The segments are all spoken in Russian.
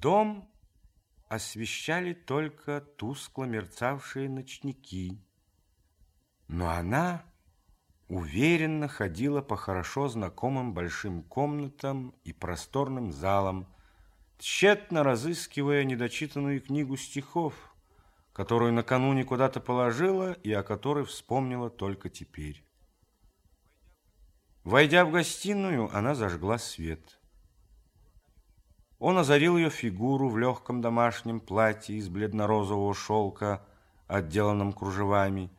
Дом освещали только тускло мерцавшие ночники. Но она уверенно ходила по хорошо знакомым большим комнатам и просторным залам, тщетно разыскивая недочитанную книгу стихов, которую накануне куда-то положила и о которой вспомнила только теперь. Войдя в гостиную, она зажгла свет. Он озарил ее фигуру в легком домашнем платье из бледно-розового шелка, отделанном кружевами,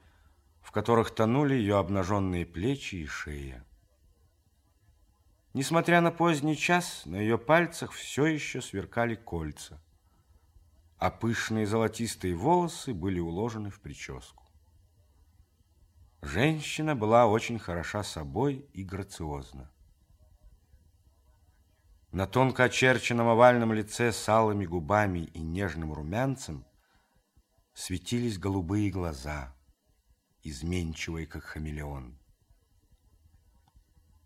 в которых тонули ее обнаженные плечи и шея. Несмотря на поздний час, на ее пальцах все еще сверкали кольца, а пышные золотистые волосы были уложены в прическу. Женщина была очень хороша собой и грациозна. На тонко очерченном овальном лице с алыми губами и нежным румянцем светились голубые глаза, изменчивые, как хамелеон.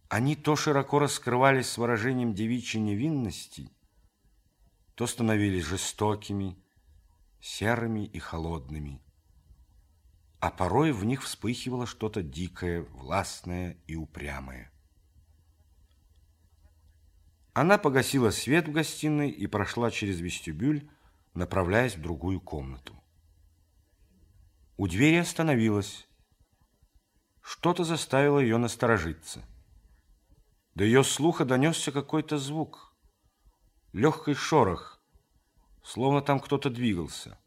Они то широко раскрывались с выражением девичьей невинности, то становились жестокими, серыми и холодными, а порой в них вспыхивало что-то дикое, властное и упрямое. Она погасила свет в гостиной и прошла через вестибюль, направляясь в другую комнату. У двери остановилась. Что-то заставило ее насторожиться. До ее слуха донесся какой-то звук. Легкий шорох, словно там кто-то двигался.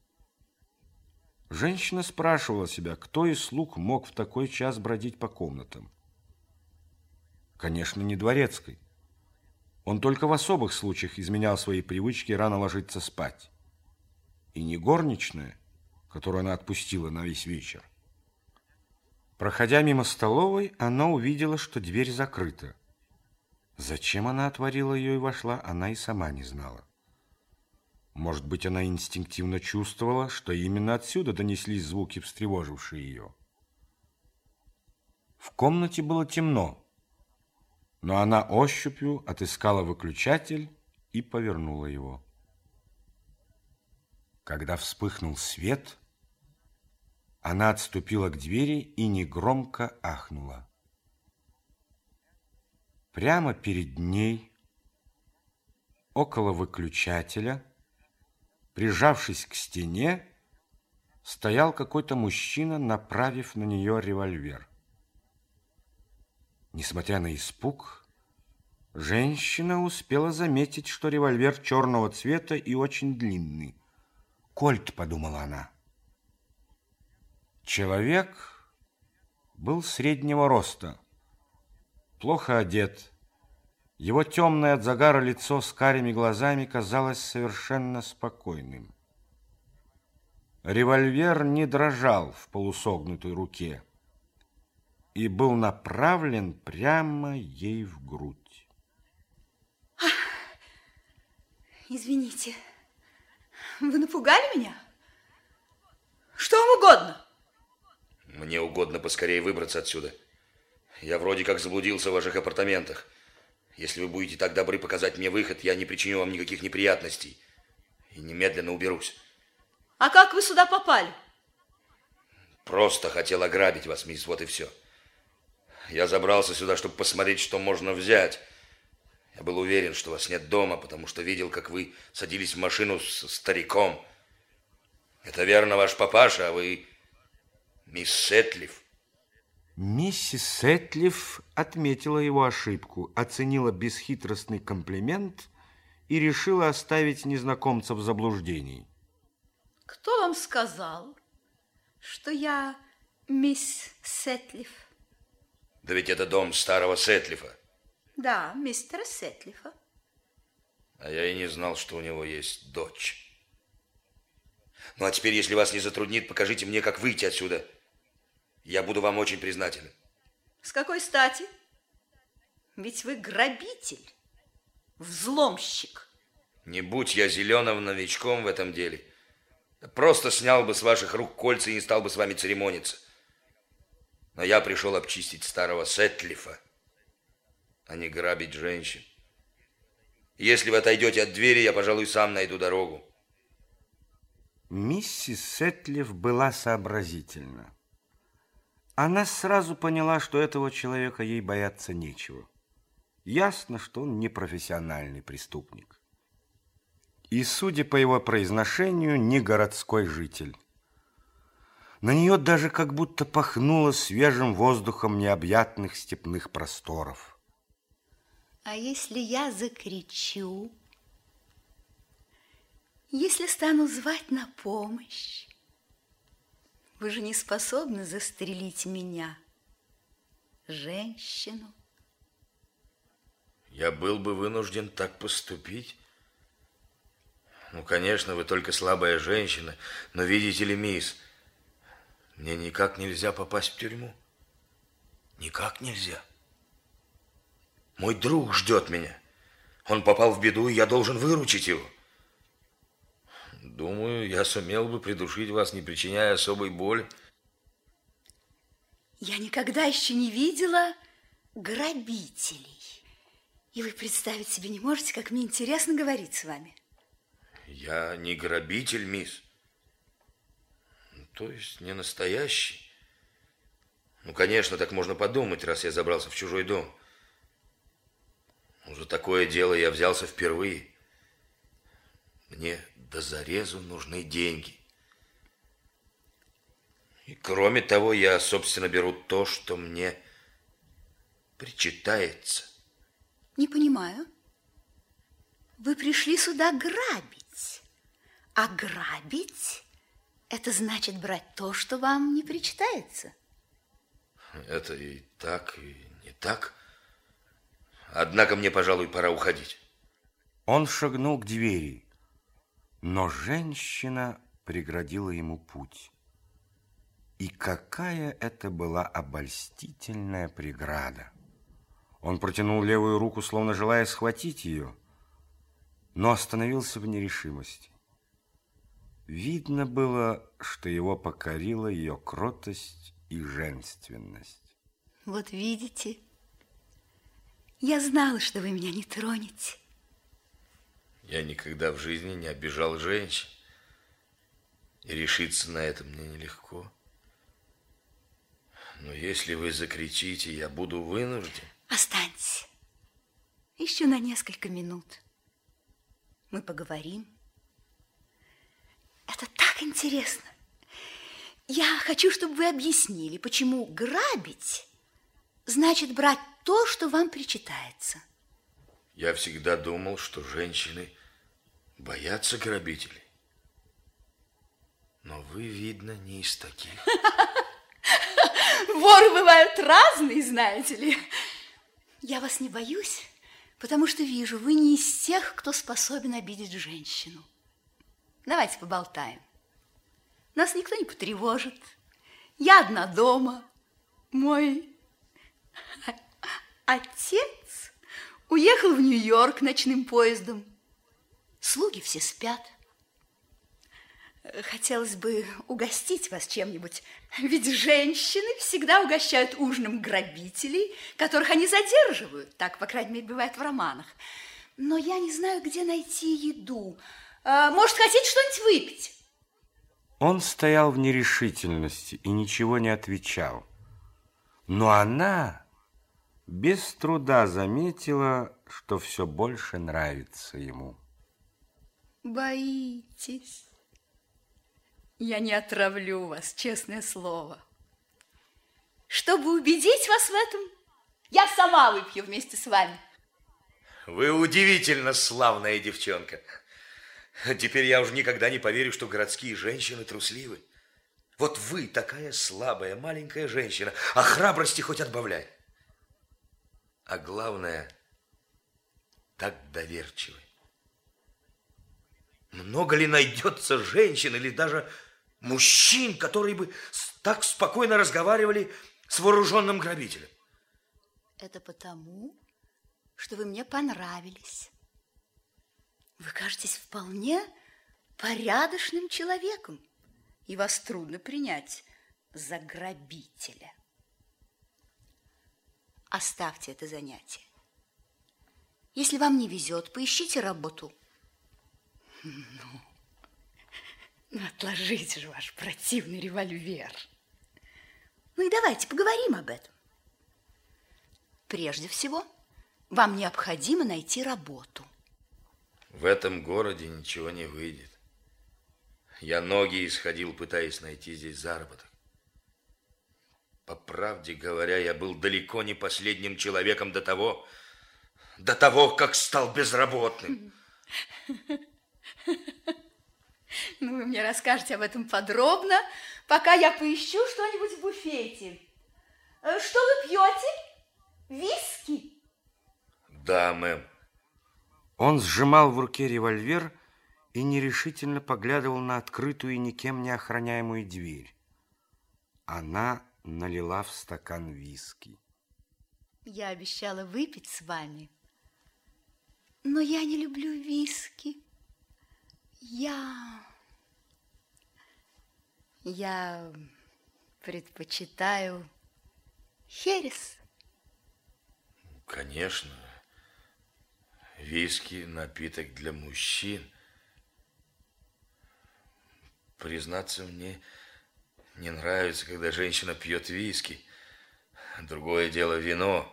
Женщина спрашивала себя, кто из слуг мог в такой час бродить по комнатам. Конечно, не дворецкой. Он только в особых случаях изменял свои привычки рано ложиться спать. И не горничная, которую она отпустила на весь вечер. Проходя мимо столовой, она увидела, что дверь закрыта. Зачем она отворила ее и вошла, она и сама не знала. Может быть, она инстинктивно чувствовала, что именно отсюда донеслись звуки, встревожившие ее. В комнате было темно, но она ощупью отыскала выключатель и повернула его. Когда вспыхнул свет, она отступила к двери и негромко ахнула. Прямо перед ней, около выключателя, прижавшись к стене, стоял какой-то мужчина, направив на нее револьвер. Несмотря на испуг, женщина успела заметить, что револьвер черного цвета и очень длинный. «Кольт», — подумала она. Человек был среднего роста, плохо одет. Его темное от загара лицо с карими глазами казалось совершенно спокойным. Револьвер не дрожал в полусогнутой руке и был направлен прямо ей в грудь. Ах, извините, вы напугали меня? Что вам угодно? Мне угодно поскорее выбраться отсюда. Я вроде как заблудился в ваших апартаментах. Если вы будете так добры показать мне выход, я не причиню вам никаких неприятностей. И немедленно уберусь. А как вы сюда попали? Просто хотел ограбить вас, мисс, вот и все. Я забрался сюда, чтобы посмотреть, что можно взять. Я был уверен, что вас нет дома, потому что видел, как вы садились в машину с стариком. Это верно ваш папаша, а вы мисс Сетлиф. Миссис Сетлиф отметила его ошибку, оценила бесхитростный комплимент и решила оставить незнакомца в заблуждении. Кто вам сказал, что я мисс Сетлиф? Да ведь это дом старого Сетлифа. Да, мистера Сетлифа. А я и не знал, что у него есть дочь. Ну, а теперь, если вас не затруднит, покажите мне, как выйти отсюда. Я буду вам очень признателен. С какой стати? Ведь вы грабитель, взломщик. Не будь я зеленым новичком в этом деле. Просто снял бы с ваших рук кольца и не стал бы с вами церемониться. Но я пришел обчистить старого Сетлифа, а не грабить женщин. Если вы отойдете от двери, я, пожалуй, сам найду дорогу. Миссис Сетлиф была сообразительна. Она сразу поняла, что этого человека ей бояться нечего. Ясно, что он не профессиональный преступник. И, судя по его произношению, не городской житель. На нее даже как будто пахнуло свежим воздухом необъятных степных просторов. А если я закричу? Если стану звать на помощь? Вы же не способны застрелить меня, женщину. Я был бы вынужден так поступить. Ну, конечно, вы только слабая женщина, но видите ли, мисс, мне никак нельзя попасть в тюрьму. Никак нельзя. Мой друг ждет меня. Он попал в беду, и я должен выручить его. Думаю, я сумел бы придушить вас, не причиняя особой боли. Я никогда еще не видела грабителей. И вы представить себе не можете, как мне интересно говорить с вами. Я не грабитель, мисс. То есть не настоящий? Ну, конечно, так можно подумать, раз я забрался в чужой дом. За такое дело я взялся впервые. Мне до зарезу нужны деньги. И кроме того, я, собственно, беру то, что мне причитается. Не понимаю. Вы пришли сюда грабить. А грабить это значит брать то, что вам не причитается. Это и так, и не так. Однако мне, пожалуй, пора уходить. Он шагнул к двери, но женщина преградила ему путь. И какая это была обольстительная преграда! Он протянул левую руку, словно желая схватить ее, но остановился в нерешимости. Видно было, что его покорила ее кротость и женственность. Вот видите, я знала, что вы меня не тронете. Я никогда в жизни не обижал женщин. И решиться на это мне нелегко. Но если вы закричите, я буду вынужден. Останьтесь. Еще на несколько минут. Мы поговорим. Так интересно. Я хочу, чтобы вы объяснили, почему грабить значит брать то, что вам причитается. Я всегда думал, что женщины боятся грабителей. Но вы, видно, не из таких. Воры бывают разные, знаете ли. Я вас не боюсь, потому что вижу, вы не из тех, кто способен обидеть женщину. Давайте поболтаем. Нас никто не потревожит. Я одна дома. Мой отец уехал в Нью-Йорк ночным поездом. Слуги все спят. Хотелось бы угостить вас чем-нибудь, ведь женщины всегда угощают ужином грабителей, которых они задерживают. Так, по крайней мере, бывает в романах. Но я не знаю, где найти еду. А, может, хотите что-нибудь выпить? Он стоял в нерешительности и ничего не отвечал. Но она без труда заметила, что все больше нравится ему. Боитесь? Я не отравлю вас, честное слово. Чтобы убедить вас в этом, я сама выпью вместе с вами. Вы удивительно славная девчонка. Теперь я уже никогда не поверю, что городские женщины трусливы. Вот вы такая слабая, маленькая женщина, а храбрости хоть отбавляй. А главное, так доверчивы. Много ли найдется женщин или даже мужчин, которые бы так спокойно разговаривали с вооруженным грабителем? Это потому, что вы мне понравились. Вы кажетесь вполне порядочным человеком, и вас трудно принять за грабителя. Оставьте это занятие. Если вам не везет, поищите работу. Ну, ну отложите же ваш противный револьвер. Ну и давайте поговорим об этом. Прежде всего, вам необходимо найти работу. В этом городе ничего не выйдет. Я ноги исходил, пытаясь найти здесь заработок. По правде говоря, я был далеко не последним человеком до того, до того, как стал безработным. Ну, вы мне расскажете об этом подробно, пока я поищу что-нибудь в буфете. Э, что вы пьете? Виски? Да, мэм. Он сжимал в руке револьвер и нерешительно поглядывал на открытую и никем не охраняемую дверь. Она налила в стакан виски. Я обещала выпить с вами, но я не люблю виски. Я... Я предпочитаю херес. Конечно. Виски – напиток для мужчин. Признаться, мне не нравится, когда женщина пьет виски. Другое дело вино.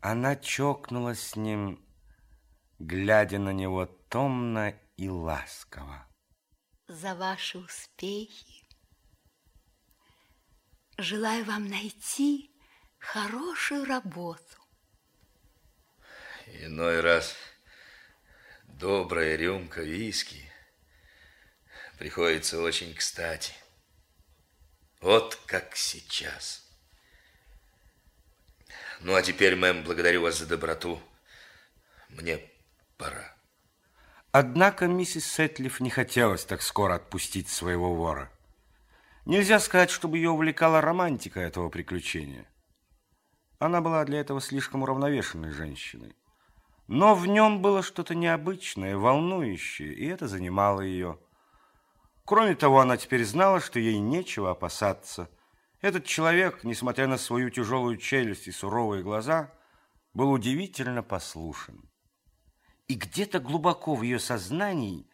Она чокнулась с ним, глядя на него томно и ласково. За ваши успехи. Желаю вам найти хорошую работу. Иной раз добрая рюмка виски приходится очень кстати. Вот как сейчас. Ну, а теперь, мэм, благодарю вас за доброту. Мне пора. Однако миссис Сетлиф не хотелось так скоро отпустить своего вора. Нельзя сказать, чтобы ее увлекала романтика этого приключения. Она была для этого слишком уравновешенной женщиной. Но в нем было что-то необычное, волнующее, и это занимало ее. Кроме того, она теперь знала, что ей нечего опасаться. Этот человек, несмотря на свою тяжелую челюсть и суровые глаза, был удивительно послушен. И где-то глубоко в ее сознании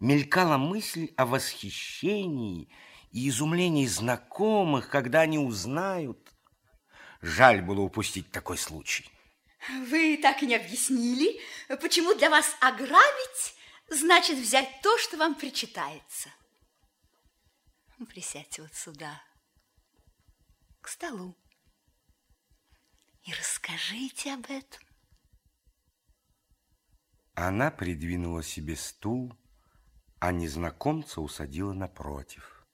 мелькала мысль о восхищении и изумлении знакомых, когда они узнают. Жаль было упустить такой случай. Вы так и не объяснили, почему для вас ограбить значит взять то, что вам причитается. Присядьте вот сюда, к столу, и расскажите об этом. Она придвинула себе стул, а незнакомца усадила напротив.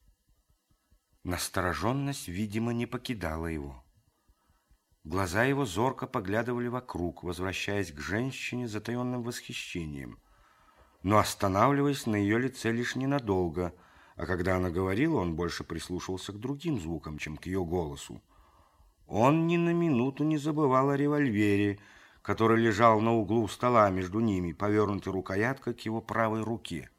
Настороженность, видимо, не покидала его. Глаза его зорко поглядывали вокруг, возвращаясь к женщине с затаенным восхищением, но останавливаясь на ее лице лишь ненадолго, а когда она говорила, он больше прислушивался к другим звукам, чем к ее голосу. Он ни на минуту не забывал о револьвере, который лежал на углу стола между ними, повернутой рукояткой к его правой руке.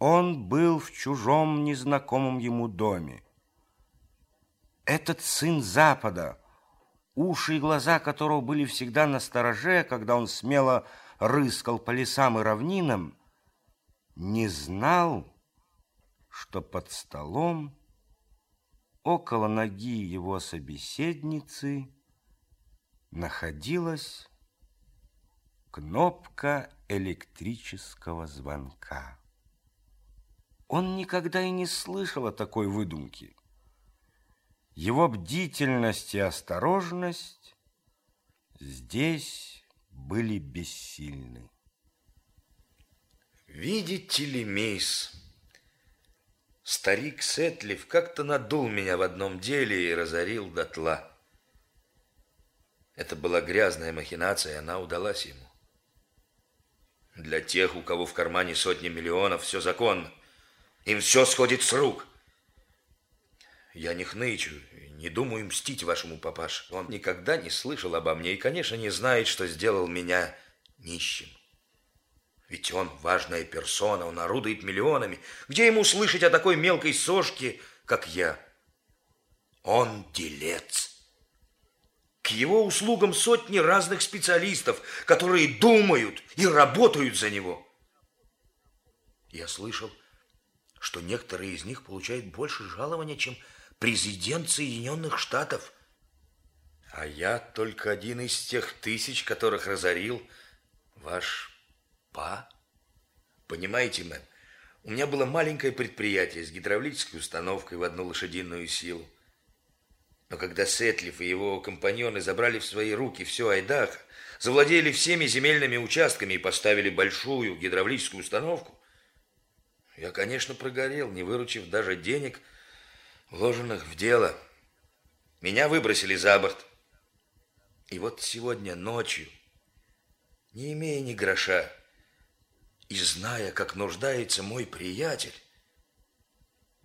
Он был в чужом, незнакомом ему доме. Этот сын Запада — уши и глаза которого были всегда на стороже, когда он смело рыскал по лесам и равнинам, не знал, что под столом около ноги его собеседницы находилась кнопка электрического звонка. Он никогда и не слышал о такой выдумке. Его бдительность и осторожность здесь были бессильны. Видите ли, мисс, старик Сетлив как-то надул меня в одном деле и разорил дотла. Это была грязная махинация, и она удалась ему. Для тех, у кого в кармане сотни миллионов, все законно. Им все сходит с рук – я не хнычу, не думаю мстить вашему папаше. Он никогда не слышал обо мне и, конечно, не знает, что сделал меня нищим. Ведь он важная персона, он орудует миллионами. Где ему слышать о такой мелкой сошке, как я? Он делец. К его услугам сотни разных специалистов, которые думают и работают за него. Я слышал, что некоторые из них получают больше жалования, чем президент Соединенных Штатов. А я только один из тех тысяч, которых разорил ваш па. Понимаете, мэм, у меня было маленькое предприятие с гидравлической установкой в одну лошадиную силу. Но когда Сетлиф и его компаньоны забрали в свои руки все Айдахо, завладели всеми земельными участками и поставили большую гидравлическую установку, я, конечно, прогорел, не выручив даже денег, вложенных в дело. Меня выбросили за борт. И вот сегодня ночью, не имея ни гроша, и зная, как нуждается мой приятель,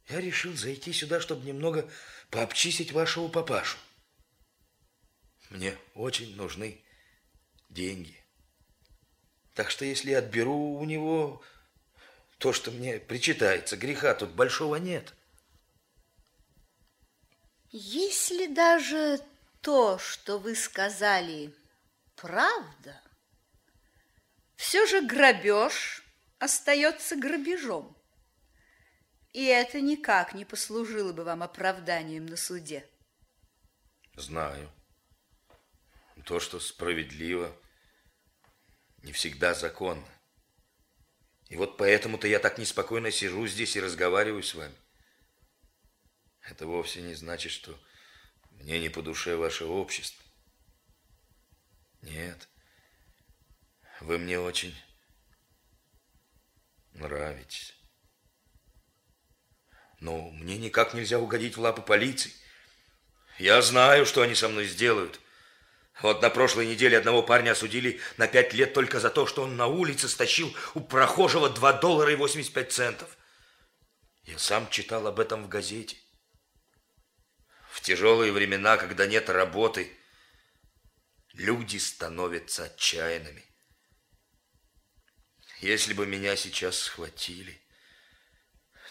я решил зайти сюда, чтобы немного пообчистить вашего папашу. Мне очень нужны деньги. Так что если отберу у него то, что мне причитается, греха тут большого нет. Если даже то, что вы сказали, правда, все же грабеж остается грабежом. И это никак не послужило бы вам оправданием на суде. Знаю. То, что справедливо, не всегда законно. И вот поэтому-то я так неспокойно сижу здесь и разговариваю с вами. Это вовсе не значит, что мне не по душе ваше общество. Нет. Вы мне очень нравитесь. Но мне никак нельзя угодить в лапы полиции. Я знаю, что они со мной сделают. Вот на прошлой неделе одного парня осудили на пять лет только за то, что он на улице стащил у прохожего 2 доллара и 85 центов. Я сам читал об этом в газете. В тяжелые времена, когда нет работы, люди становятся отчаянными. Если бы меня сейчас схватили,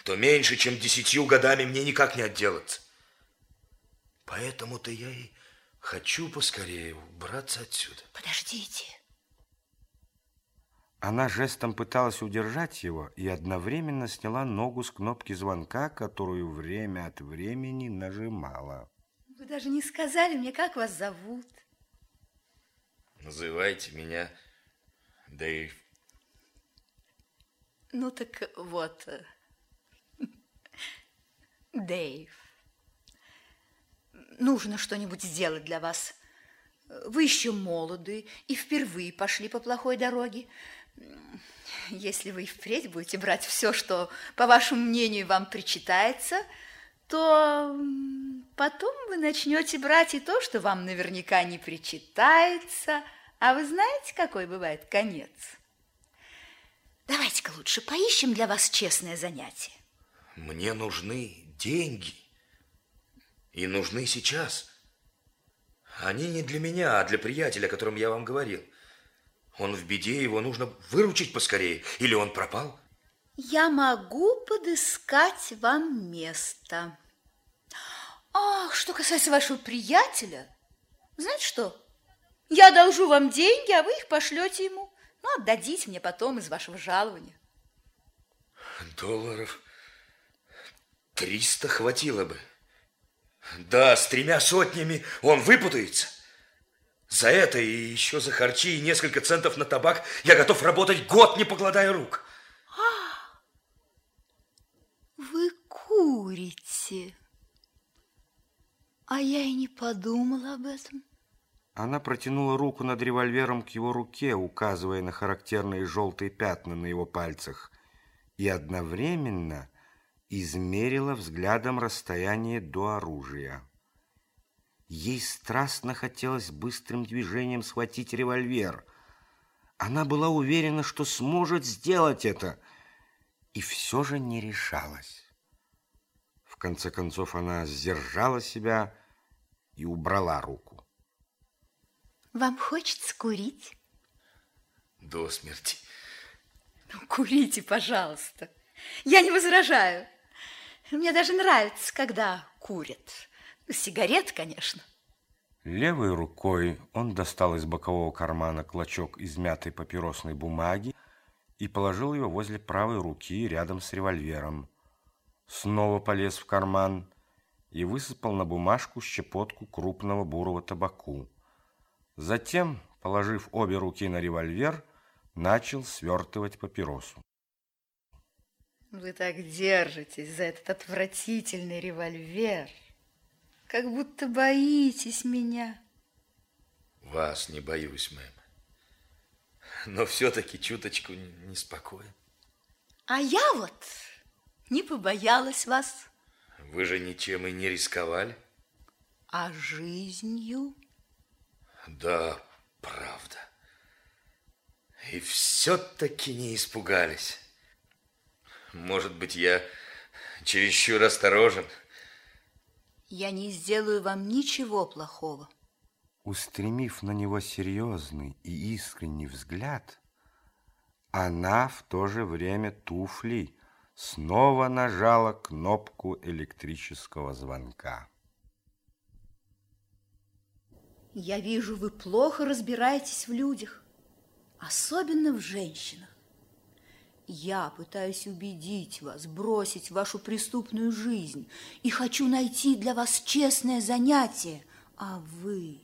то меньше, чем десятью годами мне никак не отделаться. Поэтому-то я и хочу поскорее убраться отсюда. Подождите. Она жестом пыталась удержать его и одновременно сняла ногу с кнопки звонка, которую время от времени нажимала. Вы даже не сказали мне, как вас зовут. Называйте меня Дэйв. Ну так вот, Дэйв, нужно что-нибудь сделать для вас. Вы еще молоды и впервые пошли по плохой дороге. Если вы впредь будете брать все, что, по вашему мнению, вам причитается, то потом вы начнете брать и то, что вам наверняка не причитается. А вы знаете, какой бывает конец? Давайте-ка лучше поищем для вас честное занятие. Мне нужны деньги. И нужны сейчас. Они не для меня, а для приятеля, о котором я вам говорил. Он в беде, его нужно выручить поскорее. Или он пропал? Я могу подыскать вам место. Ах, что касается вашего приятеля, знаете что? Я должу вам деньги, а вы их пошлете ему. Ну, отдадите мне потом из вашего жалования. Долларов триста хватило бы. Да, с тремя сотнями он выпутается. За это и еще за харчи и несколько центов на табак я готов работать год, не покладая рук. А, вы курите. А я и не подумала об этом. Она протянула руку над револьвером к его руке, указывая на характерные желтые пятна на его пальцах, и одновременно измерила взглядом расстояние до оружия. Ей страстно хотелось быстрым движением схватить револьвер. Она была уверена, что сможет сделать это, и все же не решалась. В конце концов она сдержала себя и убрала руку. Вам хочется курить? До смерти. Ну, курите, пожалуйста. Я не возражаю. Мне даже нравится, когда курят. Сигарет, конечно. Левой рукой он достал из бокового кармана клочок измятой папиросной бумаги и положил ее возле правой руки рядом с револьвером. Снова полез в карман и высыпал на бумажку щепотку крупного бурого табаку. Затем, положив обе руки на револьвер, начал свертывать папиросу. Вы так держитесь за этот отвратительный револьвер, как будто боитесь меня. Вас не боюсь, мэм. Но все-таки чуточку неспокоен. А я вот не побоялась вас. Вы же ничем и не рисковали. А жизнью? Да, правда. И все-таки не испугались. Может быть, я чересчур осторожен? Я не сделаю вам ничего плохого. Устремив на него серьезный и искренний взгляд, она в то же время туфлей снова нажала кнопку электрического звонка. Я вижу, вы плохо разбираетесь в людях, особенно в женщинах. Я пытаюсь убедить вас бросить вашу преступную жизнь и хочу найти для вас честное занятие, а вы...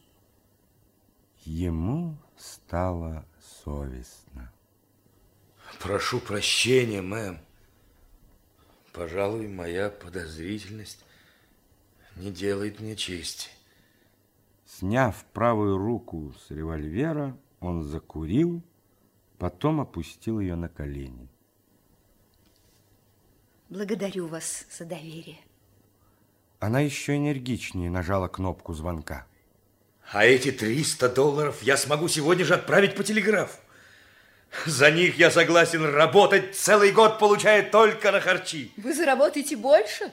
Ему стало совестно. Прошу прощения, мэм. Пожалуй, моя подозрительность не делает мне чести. Сняв правую руку с револьвера, он закурил, потом опустил ее на колени. Благодарю вас за доверие. Она еще энергичнее нажала кнопку звонка. А эти 300 долларов я смогу сегодня же отправить по телеграфу. За них я согласен работать целый год, получая только на харчи. Вы заработаете больше?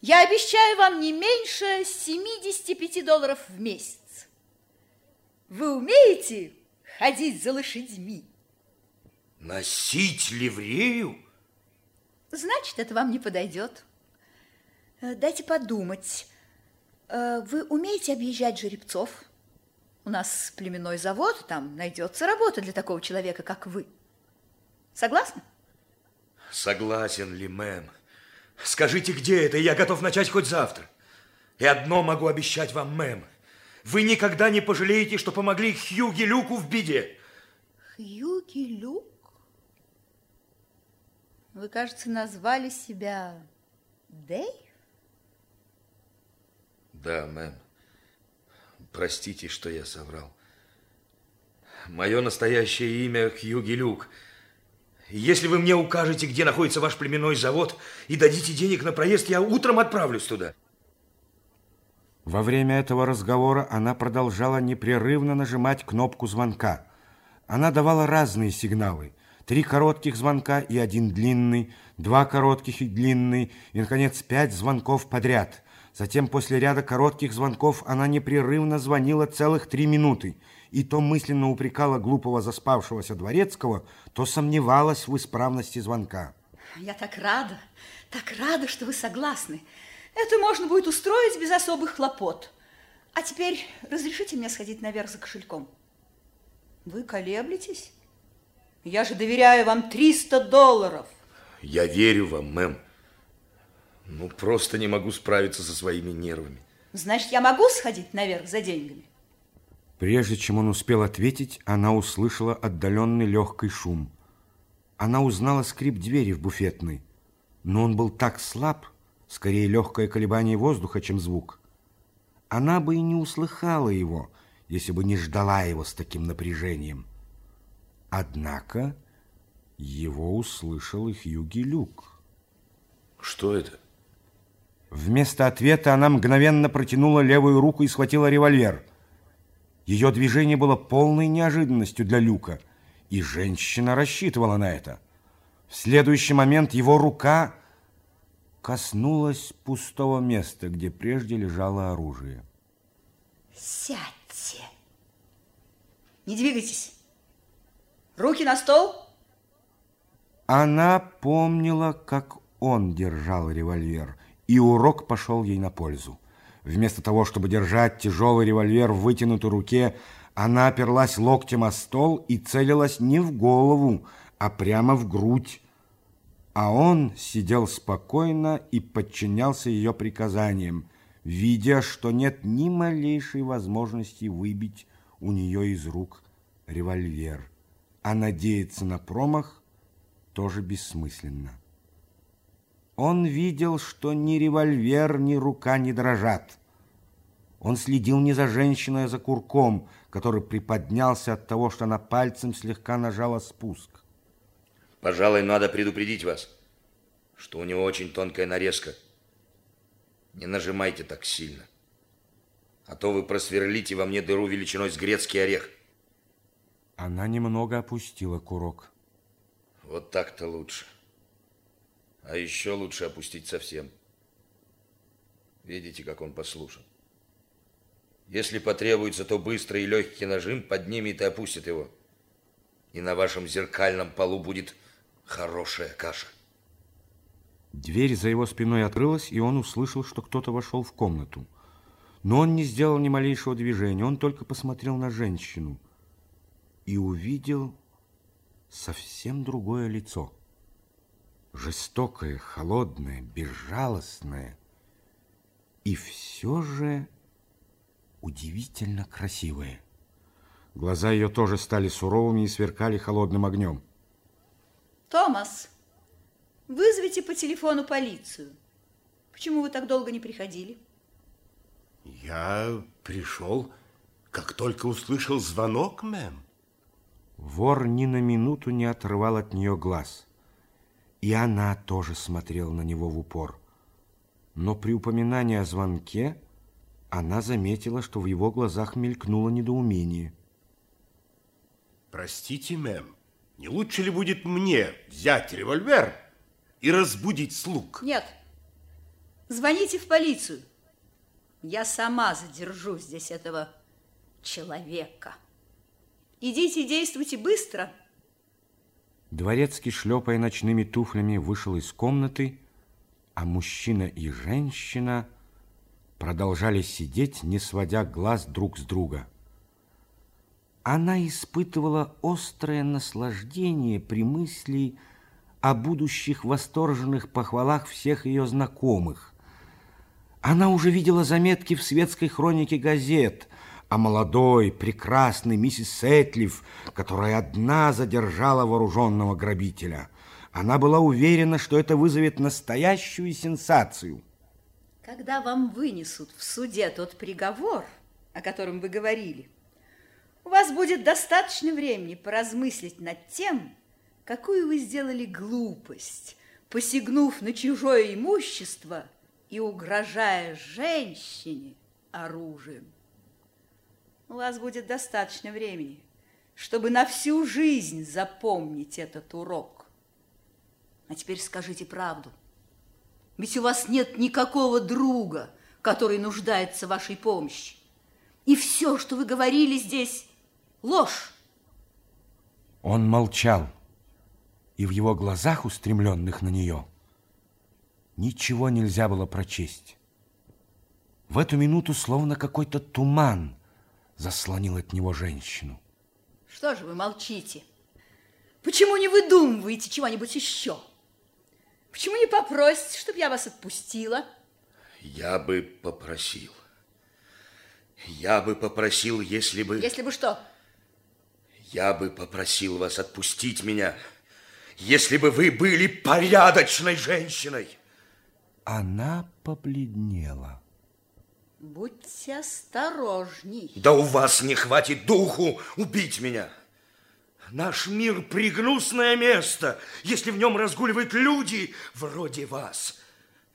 Я обещаю вам не меньше 75 долларов в месяц. Вы умеете ходить за лошадьми? Носить ливрею? Значит, это вам не подойдет. Э, дайте подумать. Э, вы умеете объезжать жеребцов? У нас племенной завод, там найдется работа для такого человека, как вы. Согласны? Согласен ли, мэм? Скажите, где это, и я готов начать хоть завтра. И одно могу обещать вам, мэм. Вы никогда не пожалеете, что помогли Хьюги Люку в беде. Хьюги Люк? Вы, кажется, назвали себя Дэйв? Да, мэм. Простите, что я соврал. Мое настоящее имя Хьюги Люк. Если вы мне укажете, где находится ваш племенной завод, и дадите денег на проезд, я утром отправлюсь туда. Во время этого разговора она продолжала непрерывно нажимать кнопку звонка. Она давала разные сигналы – три коротких звонка и один длинный, два коротких и длинный, и, наконец, пять звонков подряд. Затем после ряда коротких звонков она непрерывно звонила целых три минуты, и то мысленно упрекала глупого заспавшегося дворецкого, то сомневалась в исправности звонка. Я так рада, так рада, что вы согласны. Это можно будет устроить без особых хлопот. А теперь разрешите мне сходить наверх за кошельком. Вы колеблетесь? Я же доверяю вам 300 долларов. Я верю вам, мэм. Ну, просто не могу справиться со своими нервами. Значит, я могу сходить наверх за деньгами? Прежде чем он успел ответить, она услышала отдаленный легкий шум. Она узнала скрип двери в буфетной, но он был так слаб, скорее легкое колебание воздуха, чем звук. Она бы и не услыхала его, если бы не ждала его с таким напряжением. Однако его услышал и Хьюги Люк. Что это? Вместо ответа она мгновенно протянула левую руку и схватила револьвер. Ее движение было полной неожиданностью для Люка, и женщина рассчитывала на это. В следующий момент его рука коснулась пустого места, где прежде лежало оружие. Сядьте. Не двигайтесь. Руки на стол. Она помнила, как он держал револьвер, и урок пошел ей на пользу. Вместо того, чтобы держать тяжелый револьвер в вытянутой руке, она оперлась локтем о стол и целилась не в голову, а прямо в грудь. А он сидел спокойно и подчинялся ее приказаниям, видя, что нет ни малейшей возможности выбить у нее из рук револьвер. А надеяться на промах тоже бессмысленно. Он видел, что ни револьвер, ни рука не дрожат. Он следил не за женщиной, а за курком, который приподнялся от того, что она пальцем слегка нажала спуск. Пожалуй, надо предупредить вас, что у него очень тонкая нарезка. Не нажимайте так сильно, а то вы просверлите во мне дыру величиной с грецкий орех. Она немного опустила курок. Вот так-то лучше. А еще лучше опустить совсем. Видите, как он послушен. Если потребуется, то быстрый и легкий нажим поднимет и опустит его. И на вашем зеркальном полу будет хорошая каша. Дверь за его спиной открылась, и он услышал, что кто-то вошел в комнату. Но он не сделал ни малейшего движения, он только посмотрел на женщину и увидел совсем другое лицо жестокое, холодное, безжалостное и все же удивительно красивое. Глаза ее тоже стали суровыми и сверкали холодным огнем. Томас, вызовите по телефону полицию. Почему вы так долго не приходили? Я пришел, как только услышал звонок, мэм. Вор ни на минуту не отрывал от нее глаз. И она тоже смотрела на него в упор. Но при упоминании о звонке она заметила, что в его глазах мелькнуло недоумение. Простите, мэм, не лучше ли будет мне взять револьвер и разбудить слуг? Нет. Звоните в полицию. Я сама задержу здесь этого человека. Идите действуйте быстро. Дворецкий, шлепая ночными туфлями, вышел из комнаты, а мужчина и женщина продолжали сидеть, не сводя глаз друг с друга. Она испытывала острое наслаждение при мысли о будущих восторженных похвалах всех ее знакомых. Она уже видела заметки в светской хронике газет – о молодой, прекрасной миссис Сэтлиф, которая одна задержала вооруженного грабителя. Она была уверена, что это вызовет настоящую сенсацию. Когда вам вынесут в суде тот приговор, о котором вы говорили, у вас будет достаточно времени поразмыслить над тем, какую вы сделали глупость, посягнув на чужое имущество и угрожая женщине оружием. У вас будет достаточно времени, чтобы на всю жизнь запомнить этот урок. А теперь скажите правду. Ведь у вас нет никакого друга, который нуждается в вашей помощи. И все, что вы говорили здесь, ложь. Он молчал, и в его глазах, устремленных на нее, ничего нельзя было прочесть. В эту минуту словно какой-то туман – заслонил от него женщину. Что же вы молчите? Почему не выдумываете чего-нибудь еще? Почему не попросите, чтобы я вас отпустила? Я бы попросил. Я бы попросил, если бы... Если бы что? Я бы попросил вас отпустить меня, если бы вы были порядочной женщиной. Она побледнела. Будьте осторожней. Да у вас не хватит духу убить меня. Наш мир пригнусное место, если в нем разгуливают люди вроде вас.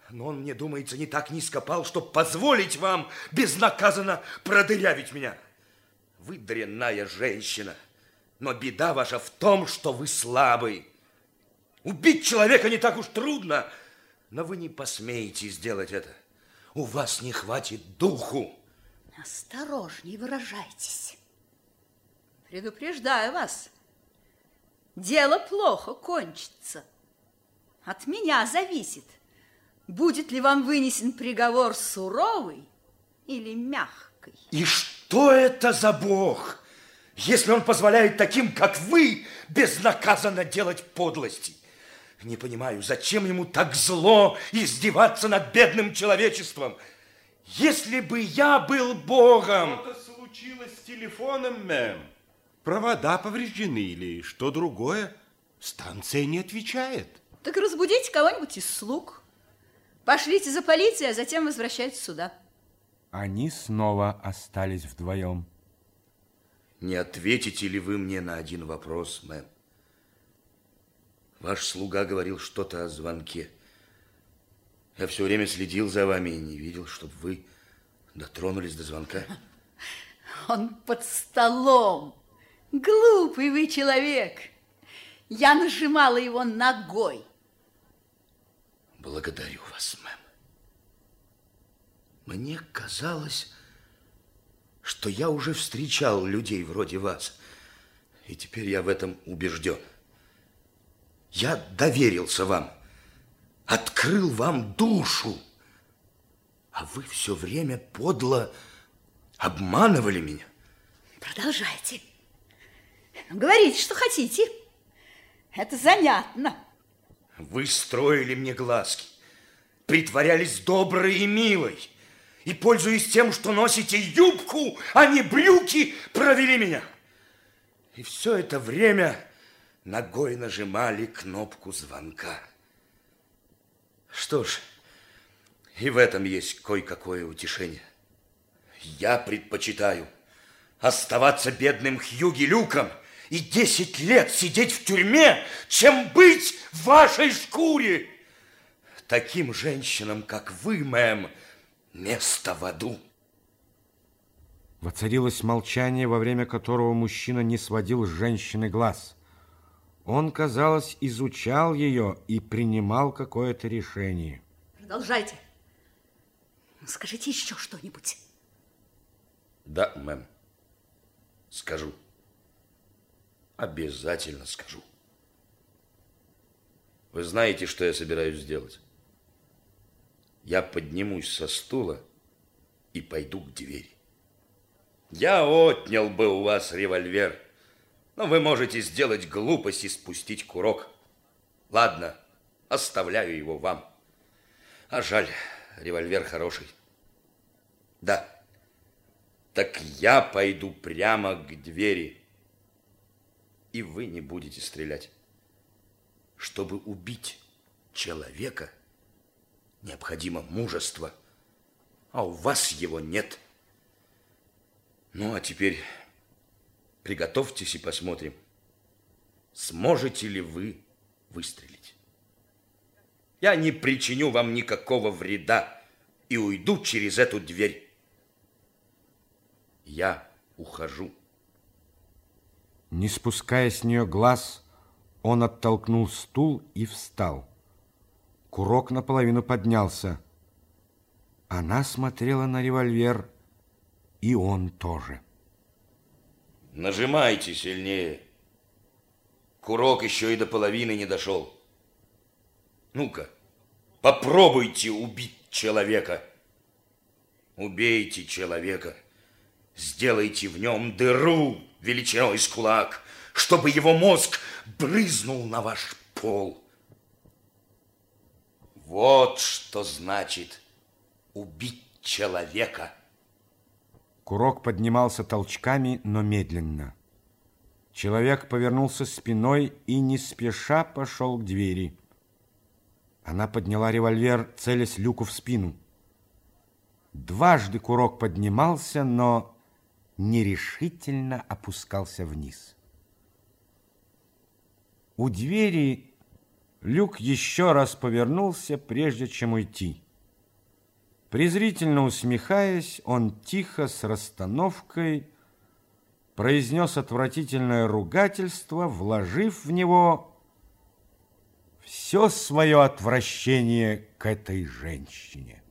Но он, мне думается, не так низко пал, чтобы позволить вам безнаказанно продырявить меня. Вы дрянная женщина, но беда ваша в том, что вы слабый. Убить человека не так уж трудно, но вы не посмеете сделать это у вас не хватит духу. Осторожней выражайтесь. Предупреждаю вас, дело плохо кончится. От меня зависит, будет ли вам вынесен приговор суровый или мягкой. И что это за Бог, если он позволяет таким, как вы, безнаказанно делать подлости? Не понимаю, зачем ему так зло издеваться над бедным человечеством? Если бы я был Богом... Что-то случилось с телефоном, мэм. Провода повреждены или что другое. Станция не отвечает. Так разбудите кого-нибудь из слуг. Пошлите за полицией, а затем возвращайтесь сюда. Они снова остались вдвоем. Не ответите ли вы мне на один вопрос, мэм? Ваш слуга говорил что-то о звонке. Я все время следил за вами и не видел, чтобы вы дотронулись до звонка. Он под столом. Глупый вы человек. Я нажимала его ногой. Благодарю вас, мэм. Мне казалось, что я уже встречал людей вроде вас, и теперь я в этом убежден. Я доверился вам, открыл вам душу, а вы все время подло обманывали меня. Продолжайте. Говорите, что хотите. Это занятно. Вы строили мне глазки, притворялись доброй и милой, и, пользуясь тем, что носите юбку, а не брюки, провели меня. И все это время ногой нажимали кнопку звонка. Что ж, и в этом есть кое-какое утешение. Я предпочитаю оставаться бедным Хьюги Люком и 10 лет сидеть в тюрьме, чем быть в вашей шкуре. Таким женщинам, как вы, мэм, место в аду. Воцарилось молчание, во время которого мужчина не сводил с женщины глаз. Он, казалось, изучал ее и принимал какое-то решение. Продолжайте. Скажите еще что-нибудь. Да, мэм. Скажу. Обязательно скажу. Вы знаете, что я собираюсь сделать? Я поднимусь со стула и пойду к двери. Я отнял бы у вас револьвер, но вы можете сделать глупость и спустить курок. Ладно, оставляю его вам. А жаль, револьвер хороший. Да, так я пойду прямо к двери, и вы не будете стрелять. Чтобы убить человека, необходимо мужество, а у вас его нет. Ну, а теперь приготовьтесь и посмотрим, сможете ли вы выстрелить. Я не причиню вам никакого вреда и уйду через эту дверь. Я ухожу. Не спуская с нее глаз, он оттолкнул стул и встал. Курок наполовину поднялся. Она смотрела на револьвер, и он тоже. Нажимайте сильнее. Курок еще и до половины не дошел. Ну-ка, попробуйте убить человека. Убейте человека. Сделайте в нем дыру величиной с кулак, чтобы его мозг брызнул на ваш пол. Вот что значит убить человека. Курок поднимался толчками, но медленно. Человек повернулся спиной и не спеша пошел к двери. Она подняла револьвер, целясь люку в спину. Дважды курок поднимался, но нерешительно опускался вниз. У двери Люк еще раз повернулся, прежде чем уйти. Презрительно усмехаясь, он тихо с расстановкой произнес отвратительное ругательство, вложив в него все свое отвращение к этой женщине.